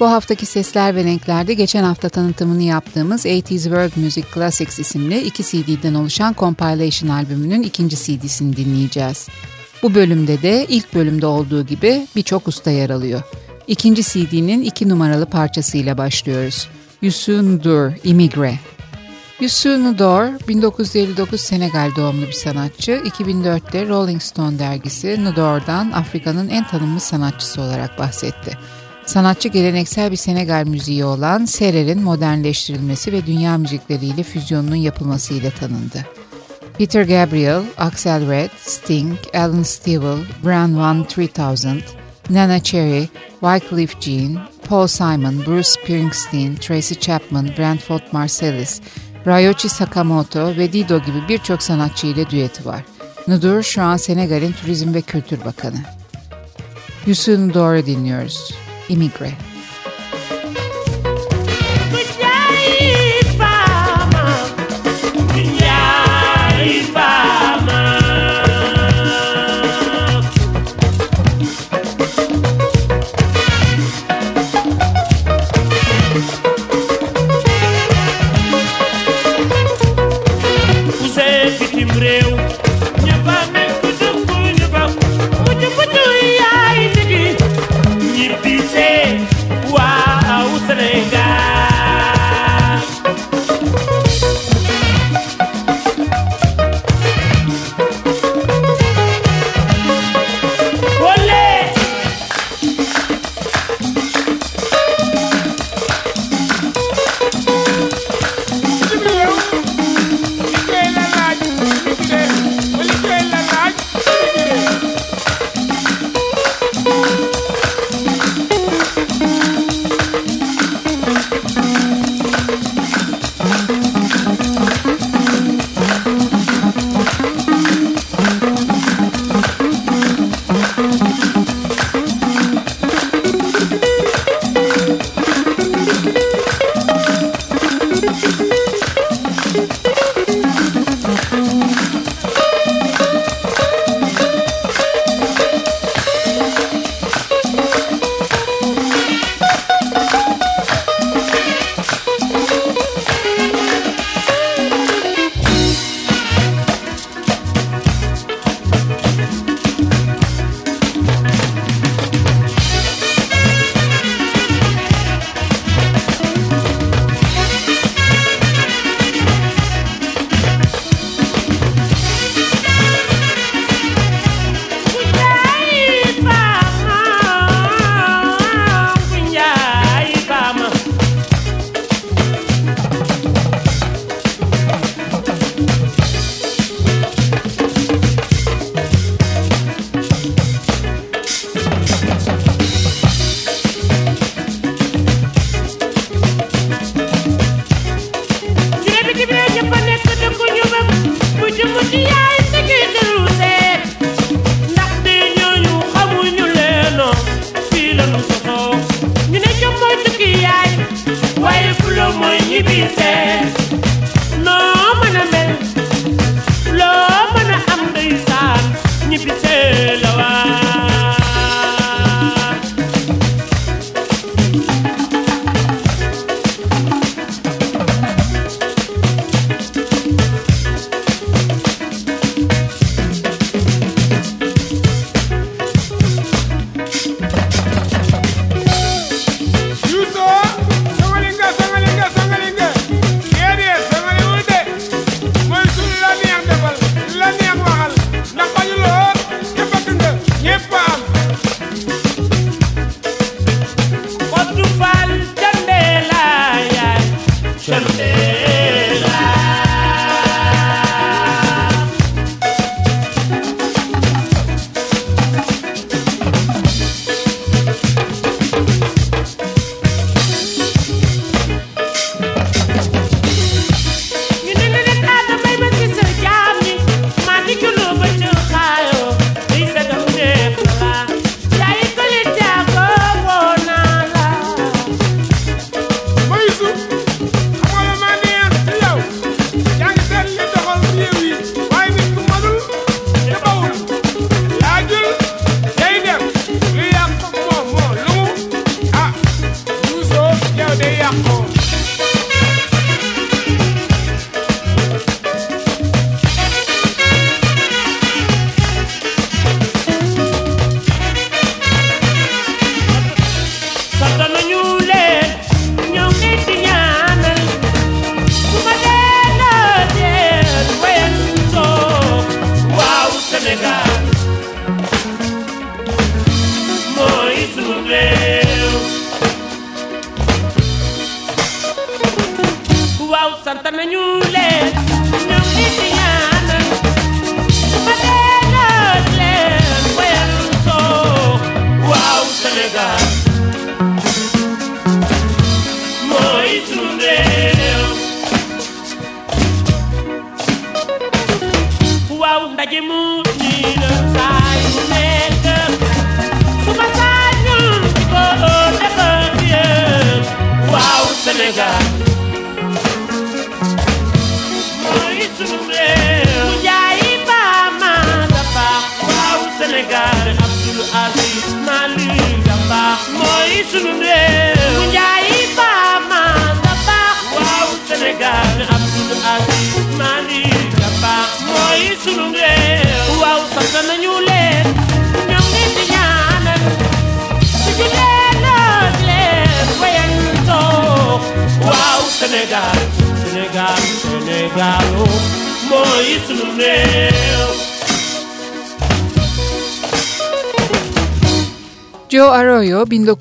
Bu haftaki Sesler ve Renklerde geçen hafta tanıtımını yaptığımız 80s World Music Classics isimli iki CD'den oluşan compilation albümünün ikinci CD'sini dinleyeceğiz. Bu bölümde de ilk bölümde olduğu gibi birçok usta yer alıyor. İkinci CD'nin iki numaralı parçasıyla başlıyoruz. Youssou N'Dour, Immigré. Youssou N'Dour, 1959 Senegal doğumlu bir sanatçı. 2004'te Rolling Stone dergisi N'Dour'dan Afrika'nın en tanınmış sanatçısı olarak bahsetti. Sanatçı geleneksel bir Senegal müziği olan Serer'in modernleştirilmesi ve dünya müzikleriyle füzyonunun yapılması ile tanındı. Peter Gabriel, Axel Red, Sting, Alan Stivell, Brown One 3000, Nana Cherry, Wycliffe Jean, Paul Simon, Bruce Springsteen, Tracy Chapman, Brentford Marsalis, Ryoichi Sakamoto ve Dido gibi birçok sanatçı ile düeti var. Nudur şu an Senegal'in Turizm ve Kültür Bakanı. Yusuf Nudor'u dinliyoruz. Immigrant.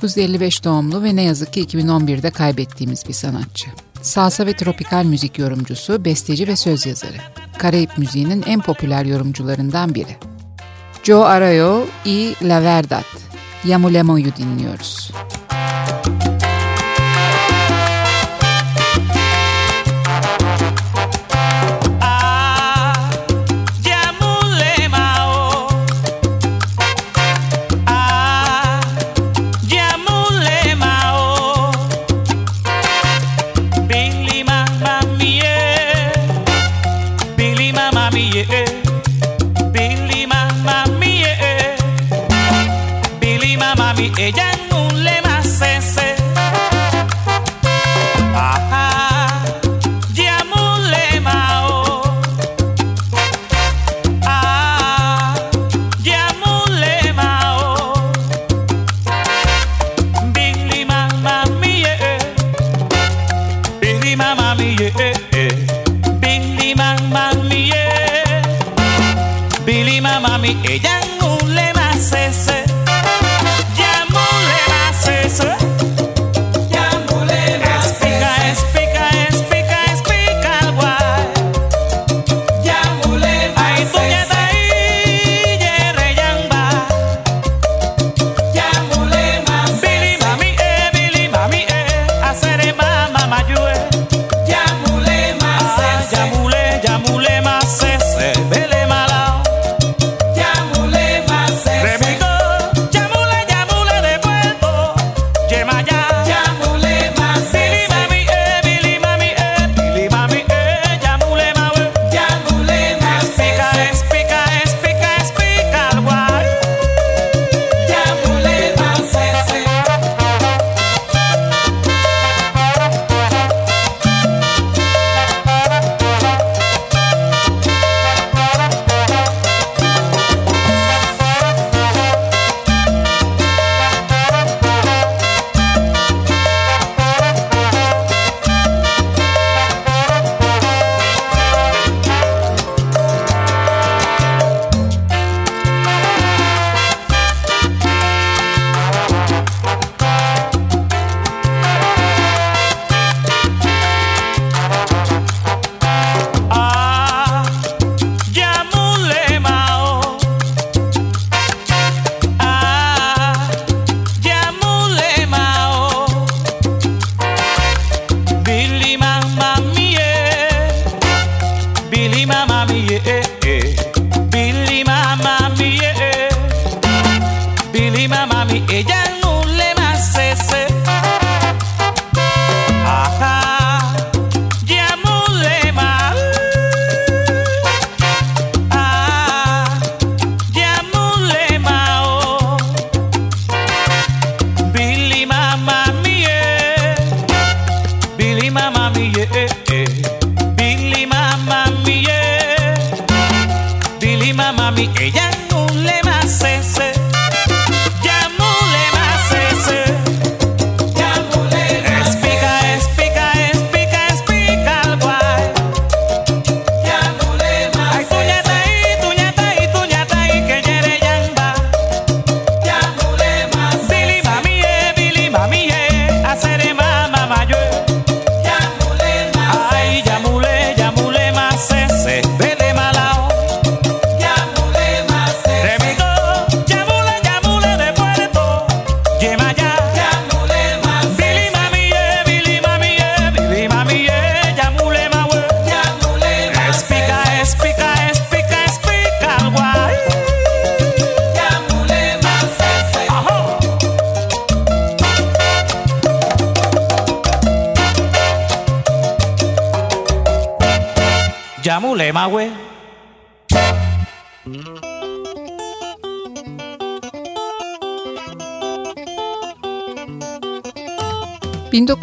1955 doğumlu ve ne yazık ki 2011'de kaybettiğimiz bir sanatçı. Salsa ve tropikal müzik yorumcusu, besteci ve söz yazarı. Karayip müziğinin en popüler yorumcularından biri. Joe Arroyo y La Verdad, Yamulemo'yu dinliyoruz.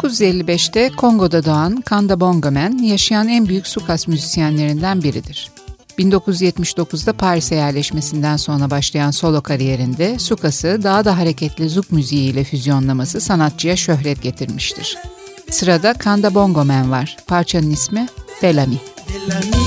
1955'te Kongo'da doğan Kanda Bongoman yaşayan en büyük sukas müzisyenlerinden biridir. 1979'da Paris'e yerleşmesinden sonra başlayan solo kariyerinde sukası daha da hareketli zuk müziğiyle füzyonlaması sanatçıya şöhret getirmiştir. Sırada Kanda Bongoman var. Parçanın ismi. Bellamy. Bellamy,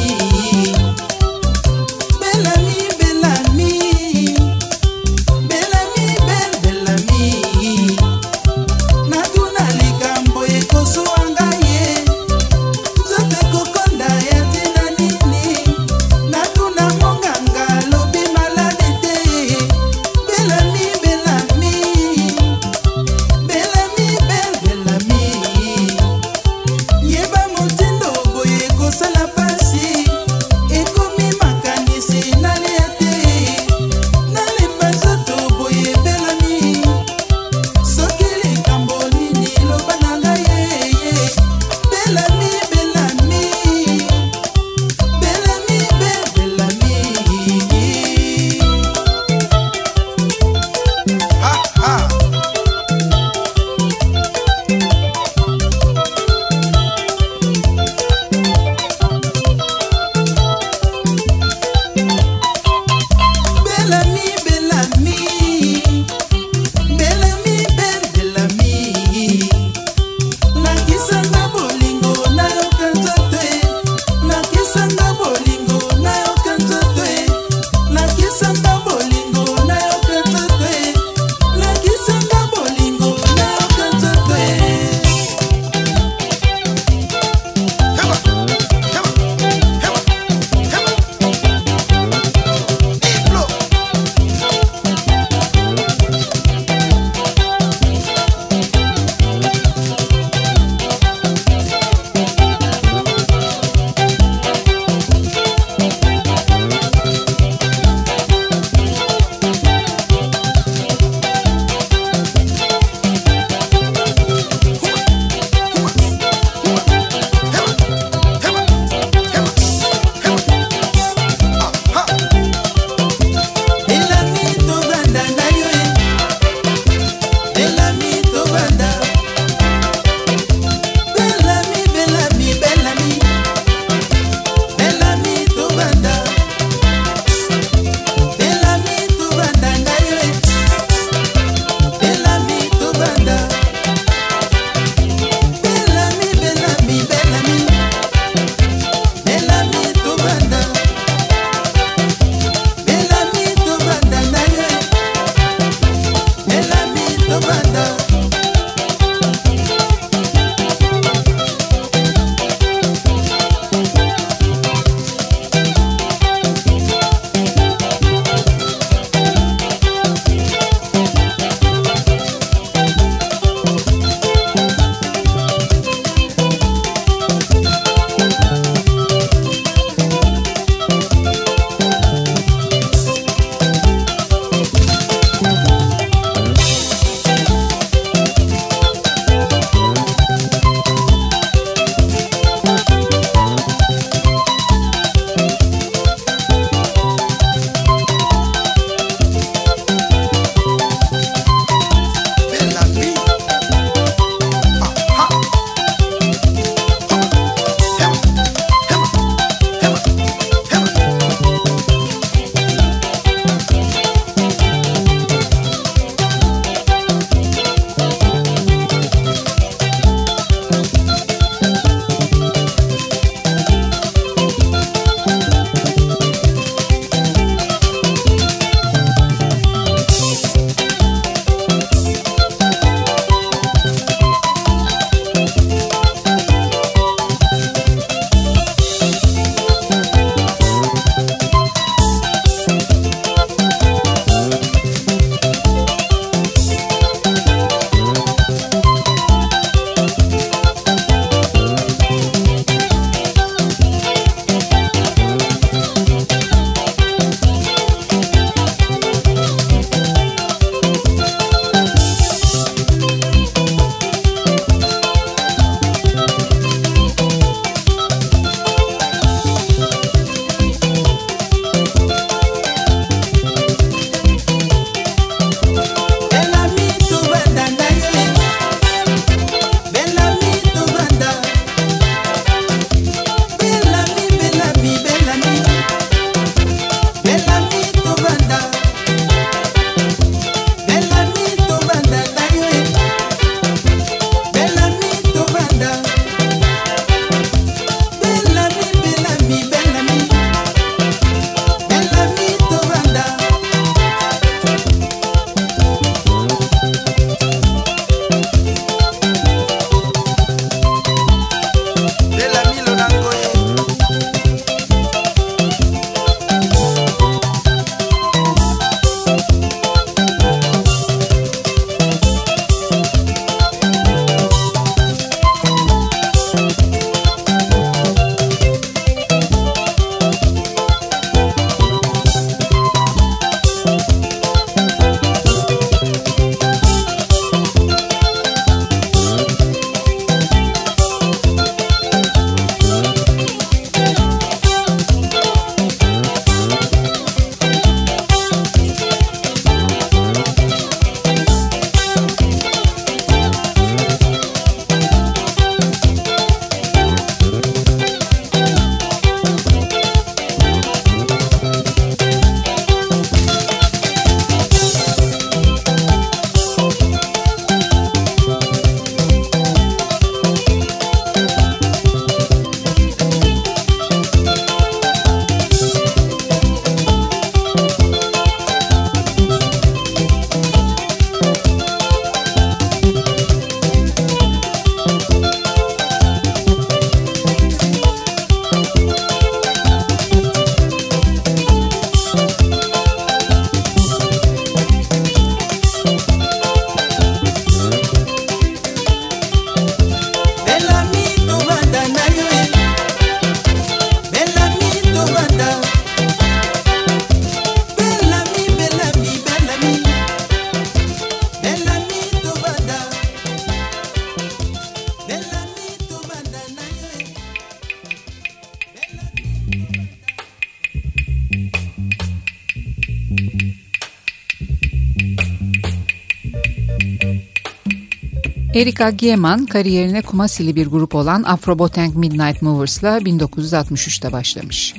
Erika Gieman kariyerine Kumasi'li bir grup olan Afroboteng Midnight Movers'la 1963'te başlamış.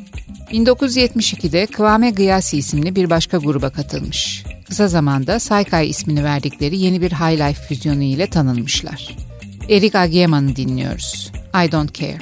1972'de Kwame Gyasi isimli bir başka gruba katılmış. Kısa zamanda Saikay ismini verdikleri yeni bir highlife füzyonu ile tanınmışlar. Erika Gieman'ı dinliyoruz. I Don't Care.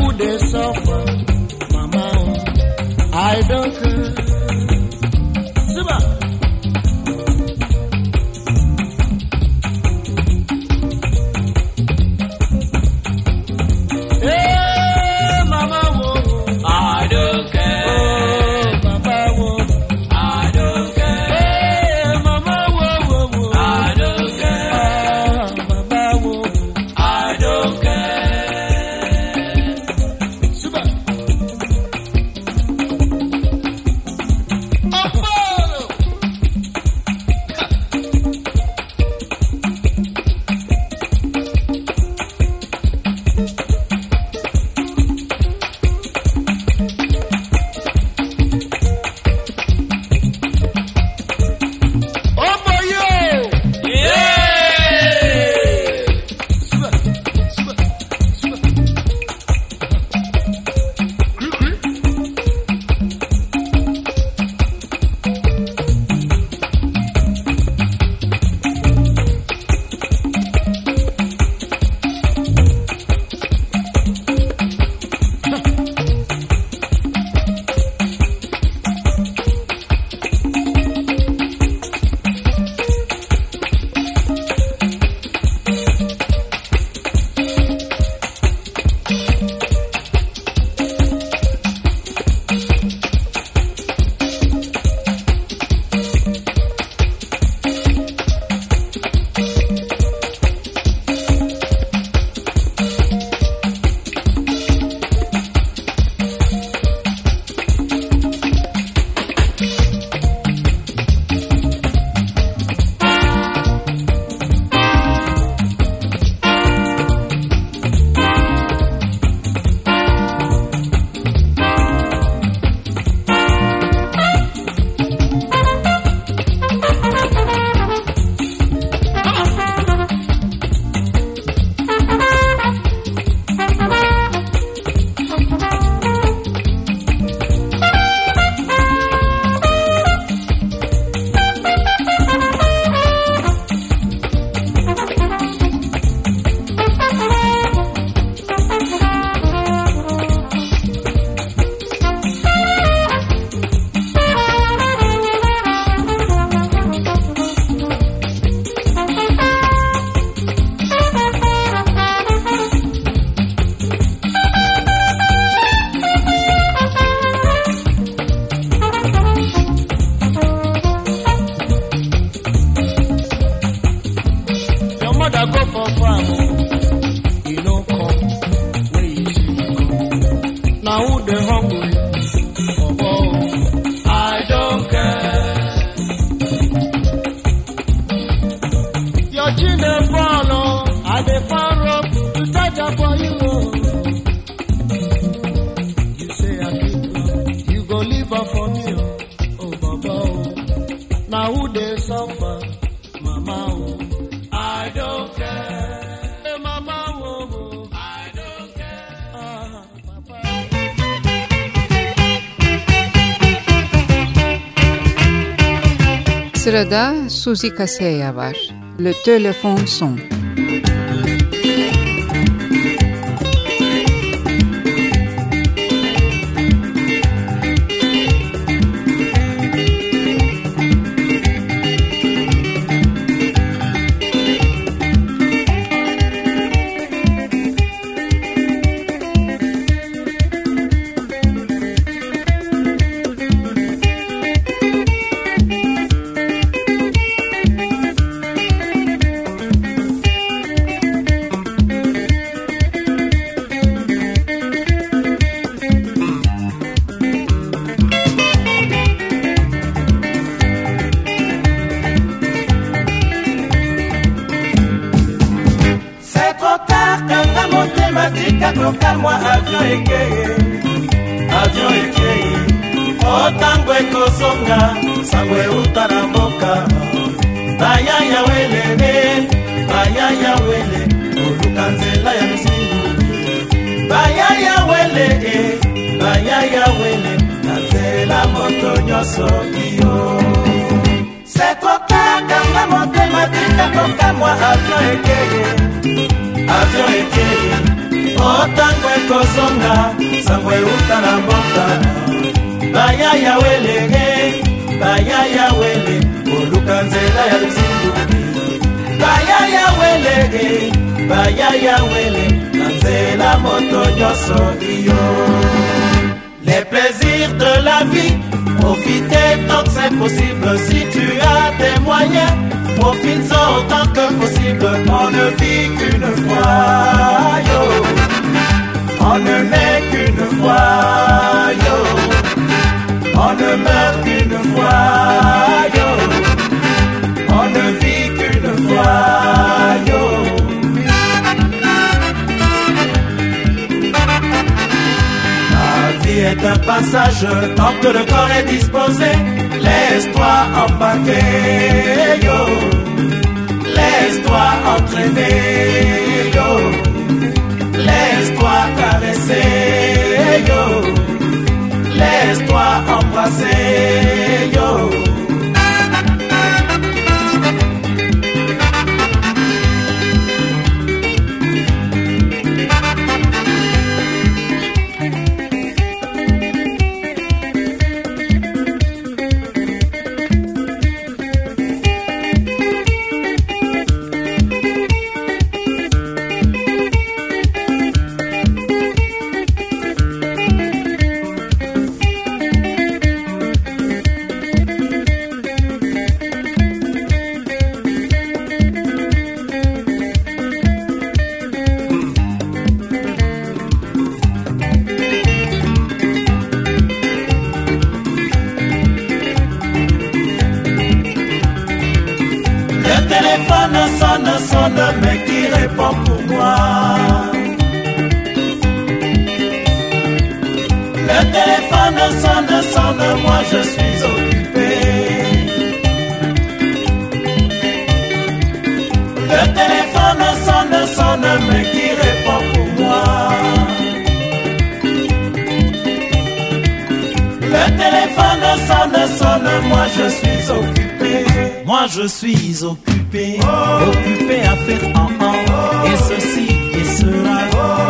would they suffer, Mama? Oh, I don't care. Sırada Suzy Kaseya var. Le Téléphone Son. On ne naît qu'une fois yo. On ne meurt qu'une fois yo. On ne vit qu'une fois yo. La vie est un passage, tant que le corps est disposé, laisse-toi embarquer, yo. Laisse-toi entraîner, Laisse-toi embrasser, yo. Je suis occupé, occupé à faire en en, et ceci et cela,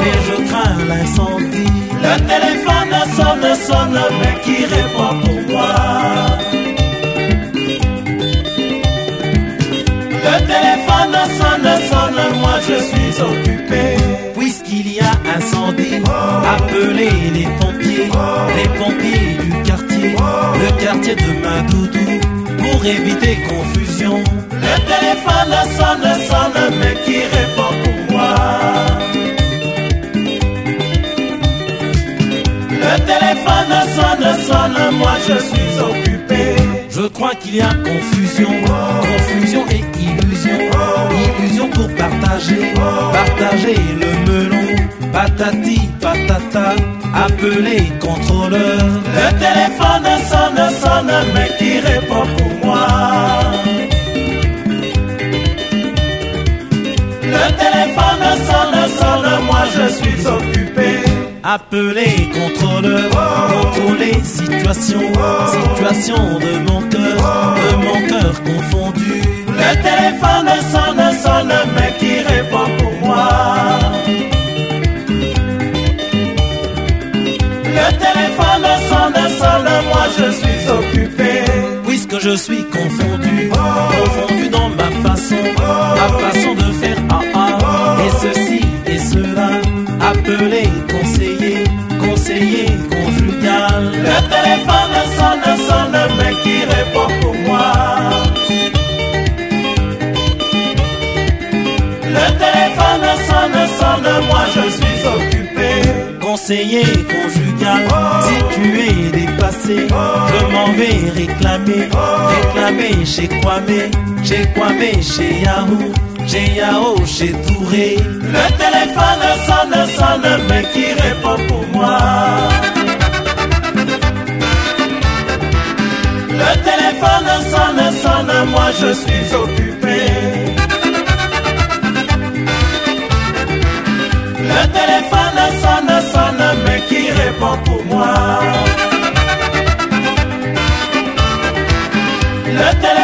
et je crains l'incendie. Le téléphone sonne, sonne, mais qui répond pour moi? Le téléphone sonne, sonne, moi je suis occupé. Puisqu'il y a incendie, appelez les pompiers, les pompiers du quartier, le quartier de Madoudou, pour éviter confusion. Le téléphone sonne, sonne, mais qui répond pour moi? Le téléphone sonne, sonne, moi je suis occupé. Je crois qu'il y a confusion, confusion et illusion. Illusion pour partager, partager le melon. Patati patata, appeler contrôleur. Le téléphone sonne, sonne, mais qui répond pour moi? Le téléphone sonne, sonne, moi je suis occupé. Appelez contrôleur, contrôler les situations, situations de mon cœur, de mon cœur confondu. Le téléphone sonne, je suis occupé. Puisque je suis confondu, confondu dans ma façon, ma façon de faire. Ah ah, et ceci et cela, appelé conseiller, conseiller conjugal. Le téléphone sonne, sonne, mais qui répond pour moi. Le téléphone sonne, sonne, moi je suis occupé. Conseiller conjugal, si tu es je m'en vais réclamer, réclamer chez Kwame, chez Kwame, chez Yahoo, chez Yahoo, chez Touré. Le téléphone sonne, sonne, mais qui répond pour moi? Le téléphone sonne, sonne, moi je suis occupé. Le téléphone sonne, sonne, mais qui répond pour moi? No te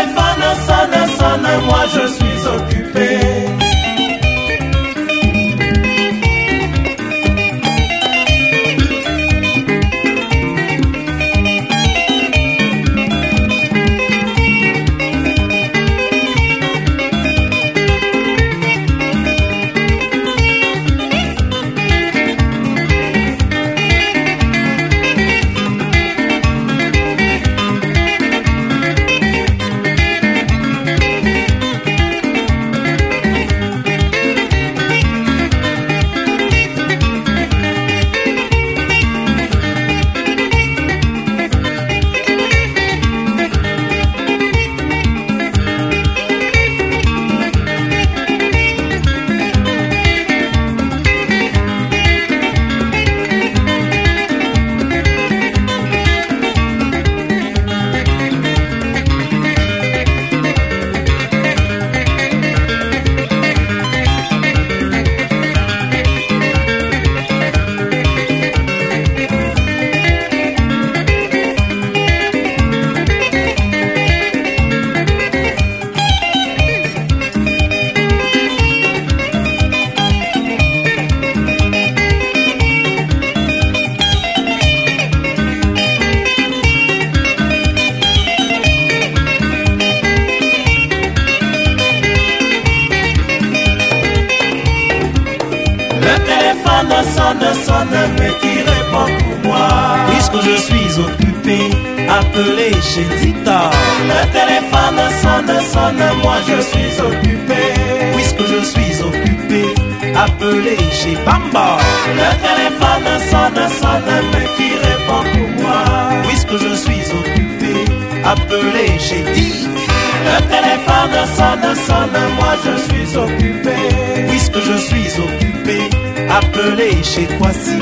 appelé chez Kwasi.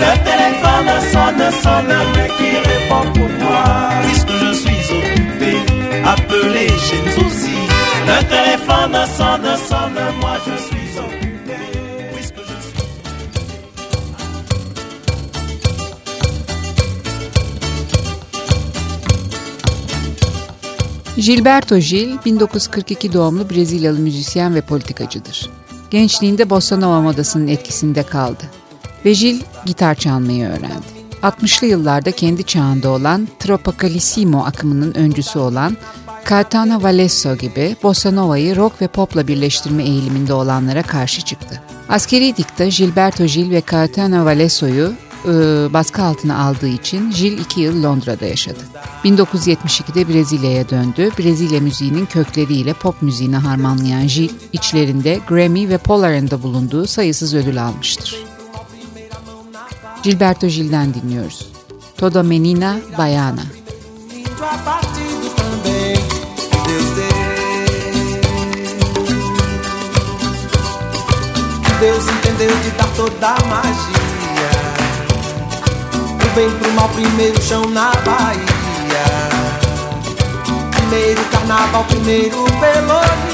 Le téléphone sonne, sonne, mais qui répond pour moi Puisque je suis occupé, appelé chez Nzouzi. Le téléphone sonne, sonne, moi je suis Gilberto Gil, 1942 doğumlu Brezilyalı müzisyen ve politikacıdır. Gençliğinde bossa modasının etkisinde kaldı. Ve Gil gitar çalmayı öğrendi. 60'lı yıllarda kendi çağında olan Tropicalissimo akımının öncüsü olan Caetano Valesso gibi bossa nova'yı rock ve popla birleştirme eğiliminde olanlara karşı çıktı. Askeri dikta Gilberto Gil ve Caetano Valesso'yu e, baskı altına aldığı için Gil 2 yıl Londra'da yaşadı. 1972'de Brezilya'ya döndü. Brezilya müziğinin kökleriyle pop müziğini harmanlayan Gil, içlerinde Grammy ve Polaroid'da bulunduğu sayısız ödül almıştır. Gilberto Gil'den dinliyoruz. Toda Menina Baiana. Deus entendeu de dar toda a magia. Bem pro mal, primeiro chão na Bahia. Primeiro carnaval, primeiro pelourinho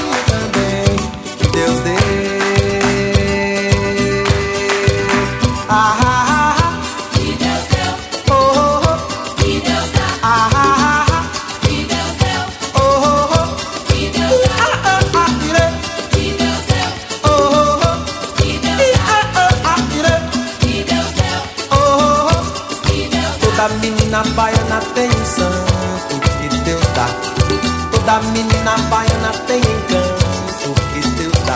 Toda menina baiana tem encanto que Deus dá.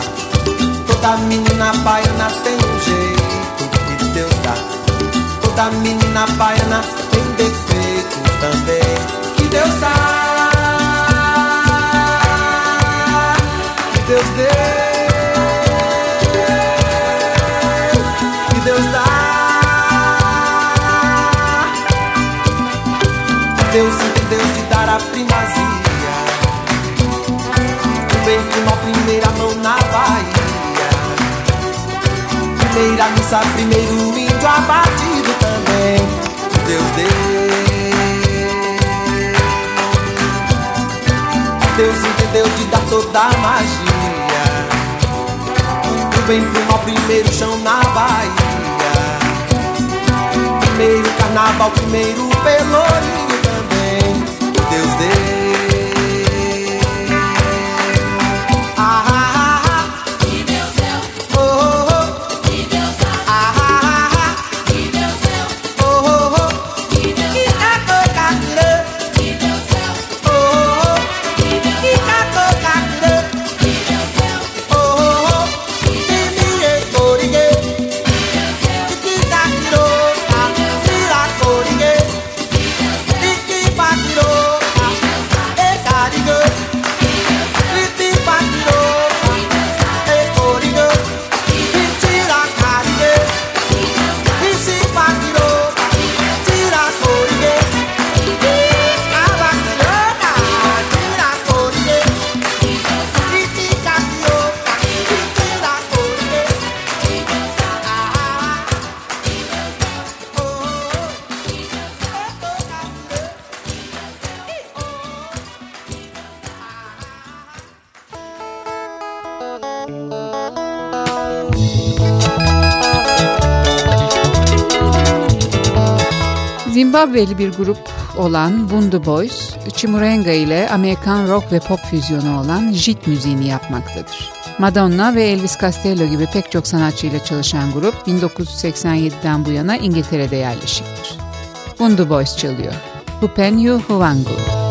Toda menina baiana tem um jeito que Deus dá. Toda menina baiana tem defeito também que Deus dá. Que Deus deu. Deus. Deus de dar a primazia. Uma primeira mão na Bahia. Primeira missa, primeiro índio abatido também. Deus deu. Deus entendeu de dar toda a magia. Do bem pro mal, primeiro chão na Bahia. Primeiro carnaval, primeiro pelourinho também. Deus deu. Zimbabweli bir grup olan Bundu Boys, Chimurenga ile Amerikan rock ve pop füzyonu olan JIT müziğini yapmaktadır. Madonna ve Elvis Costello gibi pek çok sanatçıyla çalışan grup 1987'den bu yana İngiltere'de yerleşiktir. Bundu Boys çalıyor. Hupenyu Huwangu. upenyu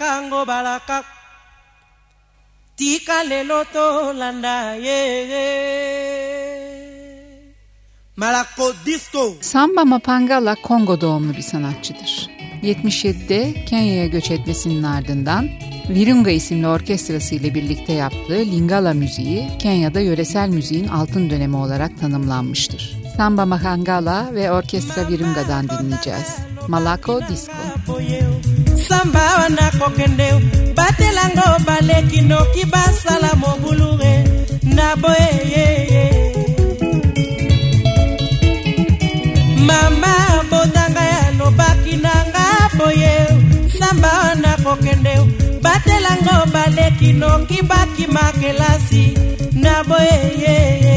bayembakango balaka tika lelo tolanda ye malako disco Samba Mapangala Kongo doğumlu bir sanatçıdır. 77'de Kenya'ya göç etmesinin ardından Virunga isimli orkestrası ile birlikte yaptığı Lingala müziği Kenya'da yöresel müziğin altın dönemi olarak tanımlanmıştır. Samba Mahangala ve Orkestra Virunga'dan dinleyeceğiz. Malako Disco. Samba wana kokende batelango balekinoki basala mobulure na boyeyeye mama botanga yalobaki nanga boye samba wana kokende batelango balekinoki bakima kelasi na boyeyeye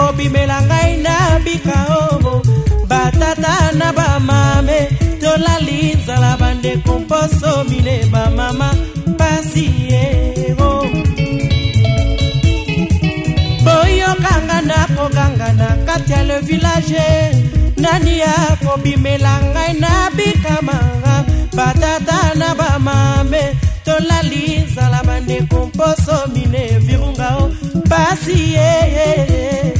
nani akobimela ngai na bikao batata na bamame tolali nzala bandeko mposo mine bamama pasi yero. Boyokanga nakoganga na kati ya le village nani akobimela ngai na bikamanga batata na bamame tolali nzala bandeko mposo mine virunga o pasi ye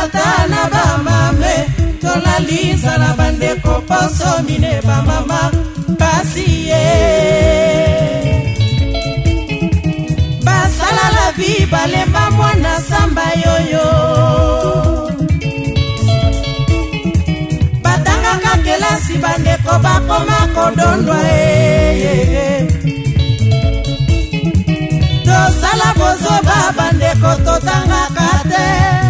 batata na bamame tolali nzala bandeko poso mine bamama pasi ye. Basala la vi balemba mwana samba yoyo. Batangaka kelasi bandeko bakoma kodondwa e tosala bozoba bandeko totangaka te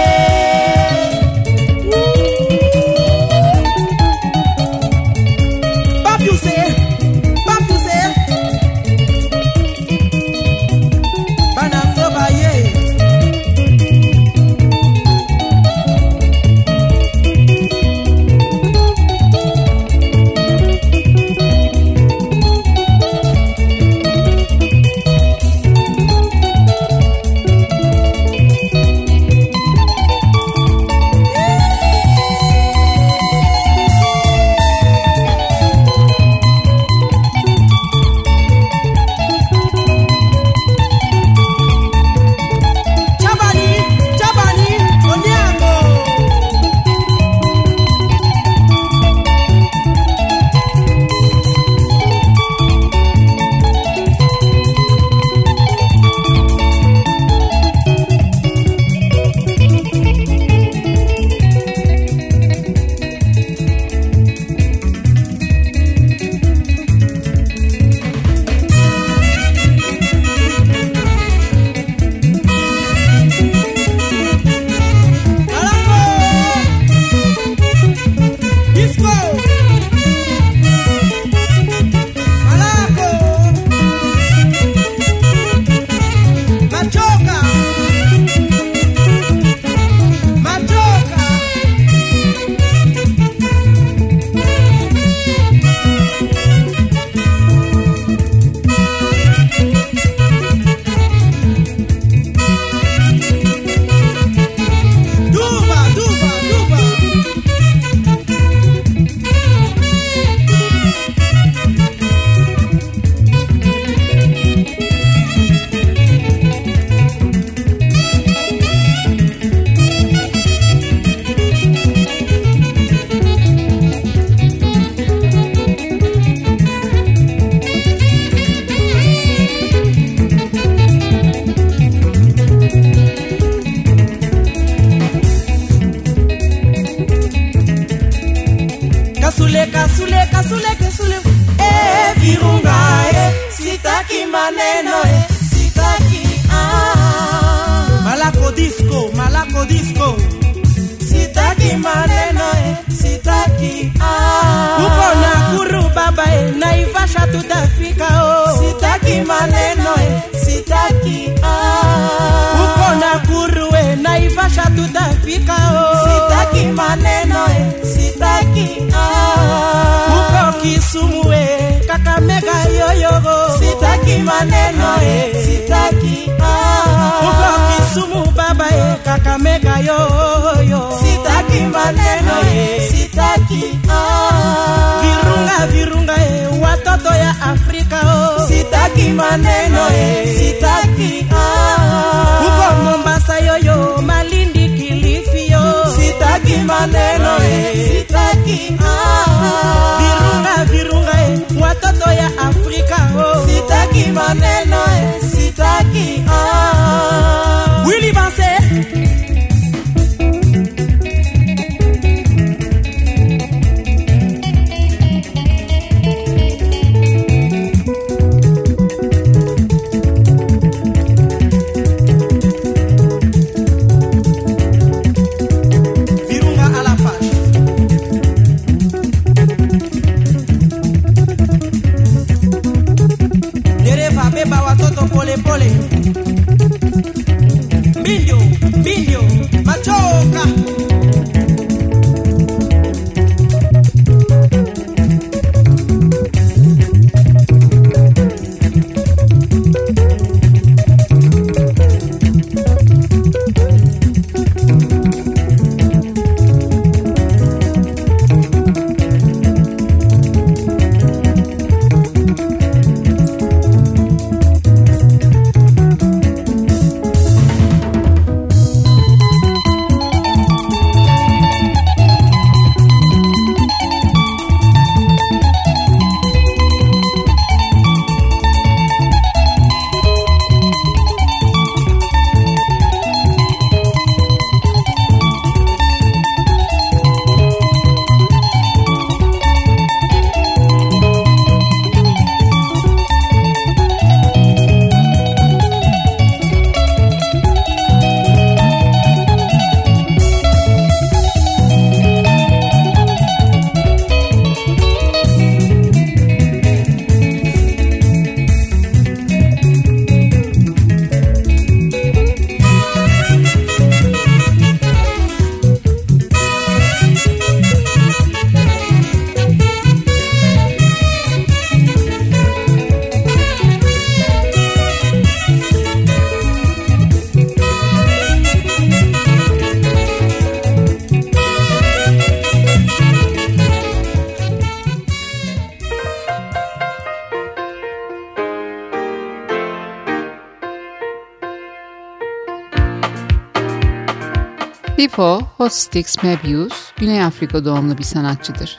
Nico Hostix Mebius, Güney Afrika doğumlu bir sanatçıdır.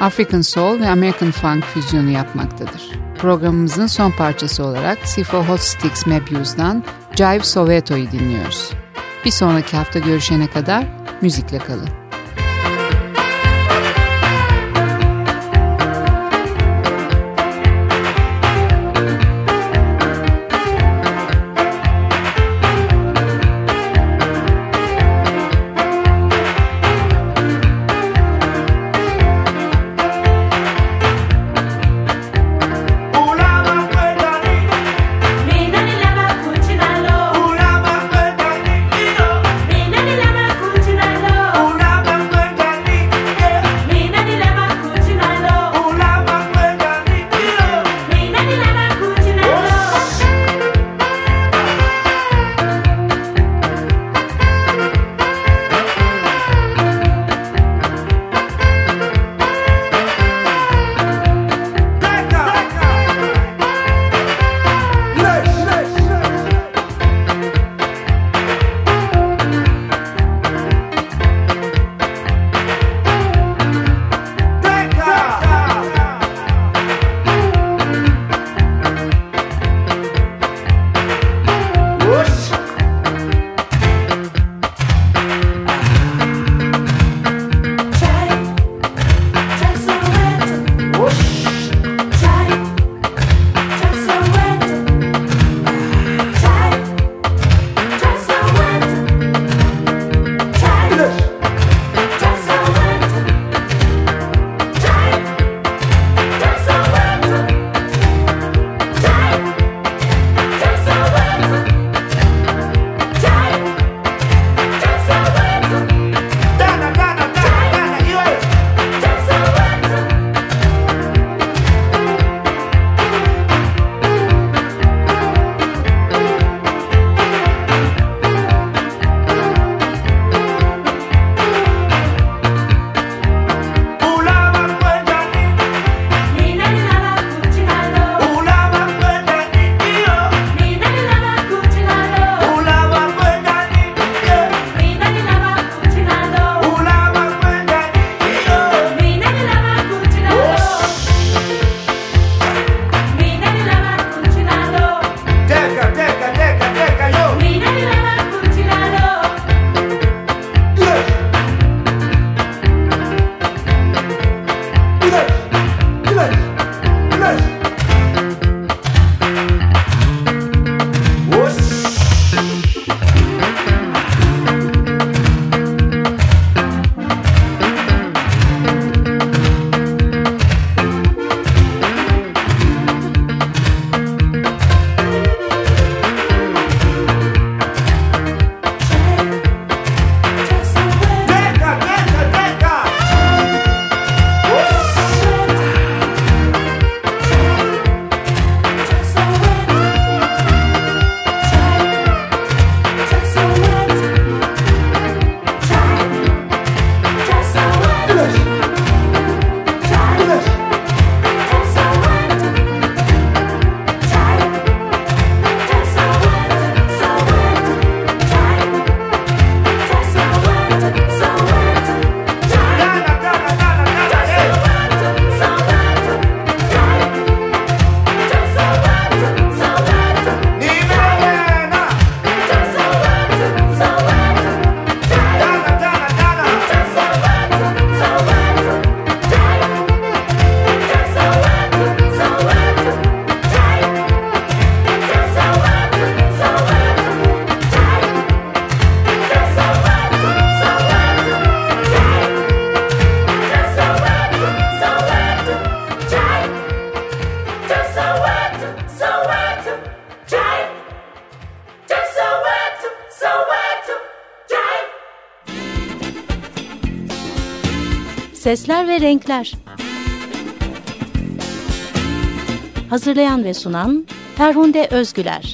African Soul ve American Funk füzyonu yapmaktadır. Programımızın son parçası olarak Sifo Hostix Mebius'dan Jive Soveto'yu dinliyoruz. Bir sonraki hafta görüşene kadar müzikle kalın. Renkler Hazırlayan ve sunan Ferhunde Özgüler